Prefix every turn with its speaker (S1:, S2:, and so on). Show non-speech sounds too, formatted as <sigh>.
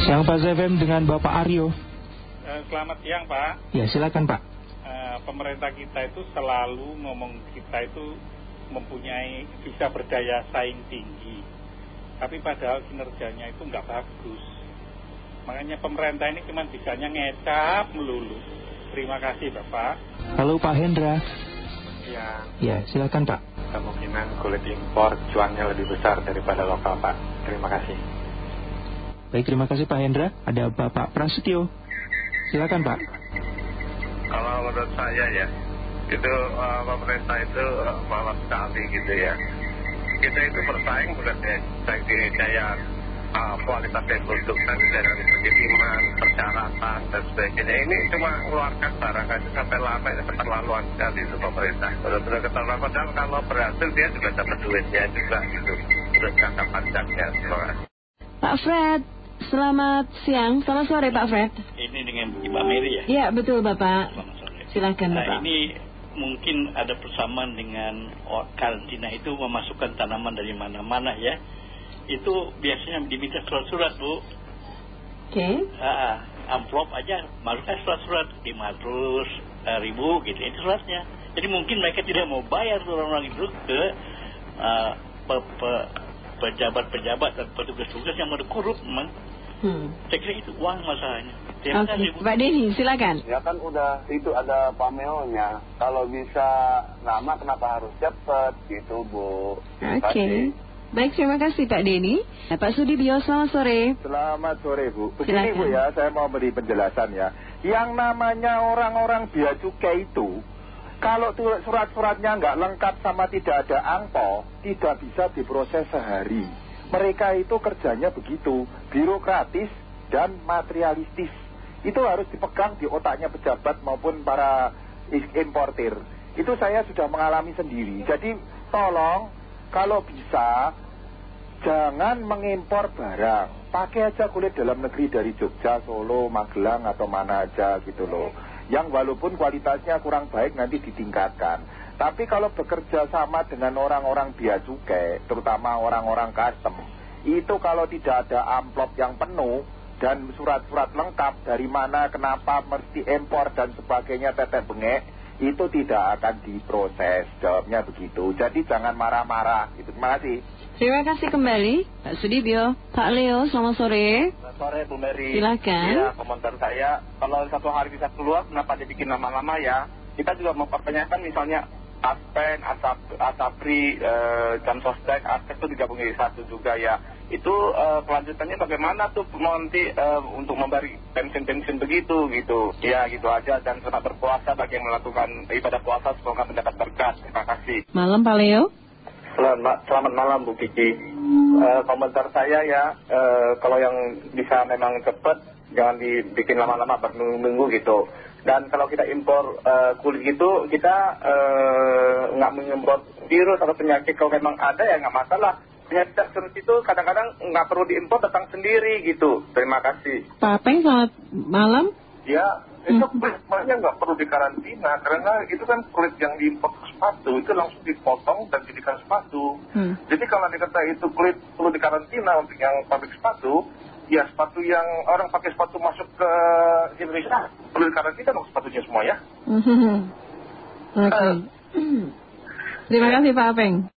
S1: Siang Pak ZFM dengan Bapak Aryo.
S2: Eh, Selamat siang Pak.
S1: Ya silakan Pak.
S2: Eh, Pemerintah kita itu selalu ngomong kita itu mempunyai bisa berdaya saing tinggi. Tapi padahal kinerjanya itu nggak bagus. Makanya pemerintah ini cuma bisanya ngecap melulu. Terima kasih Bapak.
S1: Halo Pak Hendra.
S3: Ya,
S1: Ya silakan Pak.
S3: kemungkinan kulit impor cuannya lebih besar daripada lokal, Pak. Terima kasih.
S1: Baik terima kasih Pak Hendra. Ada Bapak Prasetyo. Silakan Pak.
S4: Kalau menurut saya ya, itu uh, pemerintah itu uh, malas sekali gitu ya. Kita itu bersaing bukan ya, daya uh, kualitas produk, tapi dari segi demand, persyaratan, dan sebagainya. Ini cuma mengeluarkan barang aja sampai lama, itu keterlaluan sekali itu pemerintah. Benar-benar keterlaluan, padahal kalau berhasil dia juga dapat duitnya juga gitu. Udah jangka panjangnya. Terima kasih.
S5: Pak Fred, selamat siang. Selamat sore Pak Fred.
S2: Ini dengan Mbak Mary ya.
S5: Ya betul Bapak.
S2: Selamat sore.
S5: Silakan
S2: Nah
S5: Bapak.
S2: ini mungkin ada persamaan dengan oh, karantina itu memasukkan tanaman dari mana-mana ya. Itu biasanya diminta surat-surat Bu.
S5: Oke.
S2: Ah, amplop aja masukkan surat-surat 500 ribu gitu itu suratnya. Jadi mungkin mereka tidak mau bayar orang-orang itu ke ah, pe- pe- pejabat-pejabat dan petugas-petugas yang mau korup memang.
S5: Hmm.
S2: Saya kira itu uang masalahnya. Terima
S5: Oke.
S2: kasih.
S5: Pak Denny, silakan.
S6: Ya kan udah itu ada pamelnya. Kalau bisa lama kenapa harus cepet gitu Bu.
S5: Oke.
S6: kasih.
S5: Baik, terima kasih Pak Denny. Nah, Pak Sudibyo, selamat sore.
S7: Selamat sore Bu. Begini
S5: Silakan.
S7: Bu ya, saya mau beri penjelasan ya. Yang namanya orang-orang bea cukai itu, kalau surat-suratnya nggak lengkap sama tidak ada angpo, tidak bisa diproses sehari. Mereka itu kerjanya begitu, birokratis dan materialistis. Itu harus dipegang di otaknya pejabat maupun para importir. Itu saya sudah mengalami sendiri. Jadi tolong kalau bisa jangan mengimpor barang. Pakai aja kulit dalam negeri dari Jogja, Solo, Magelang atau mana aja gitu loh. Yang walaupun kualitasnya kurang baik nanti ditingkatkan. Tapi kalau bekerja sama dengan orang-orang bea cukai, terutama orang-orang custom, itu kalau tidak ada amplop yang penuh dan surat-surat lengkap dari mana, kenapa, mesti impor dan sebagainya tetek bengek, itu tidak akan diproses. Jawabnya begitu. Jadi jangan marah-marah. Gitu. Terima kasih.
S5: Terima kasih kembali Pak Sudibyo. Pak Leo, selamat sore.
S4: Selamat sore Bu Mary.
S5: Silakan.
S4: Iya, komentar saya, kalau satu hari bisa keluar, kenapa dibikin lama-lama ya? Kita juga mempertanyakan misalnya Aspen, Asap, Asapri, eh, Jam Sostek, Aspek itu digabung jadi satu juga ya. Itu eh, kelanjutannya bagaimana tuh nanti eh, untuk memberi pensiun-pensiun begitu gitu. Ya gitu aja dan selamat berpuasa bagi yang melakukan ibadah puasa semoga mendapat berkat. Terima kasih.
S5: Malam Pak Leo.
S4: Selamat, selamat malam Bu Kiki. Eh, komentar saya ya, eh, kalau yang bisa memang cepat, jangan dibikin lama-lama berminggu-minggu gitu. Dan kalau kita impor eh, kulit gitu, kita eh, nggak mengimpor virus atau penyakit. Kalau memang ada ya nggak masalah. Penyakit virus itu kadang-kadang nggak perlu diimpor, datang sendiri gitu. Terima kasih.
S5: Pak Peng, selamat malam.
S4: Ya, itu kulit sebenarnya nggak perlu dikarantina karena itu kan kulit yang diimpor ke sepatu itu langsung dipotong dan jadikan sepatu.
S5: Hmm.
S4: Jadi kalau dikata itu kulit perlu dikarantina untuk yang pabrik sepatu, ya sepatu yang orang pakai sepatu masuk ke Indonesia perlu dikarantina dong sepatunya semua ya. <laughs>
S5: Oke. Terima kasih Pak Peng.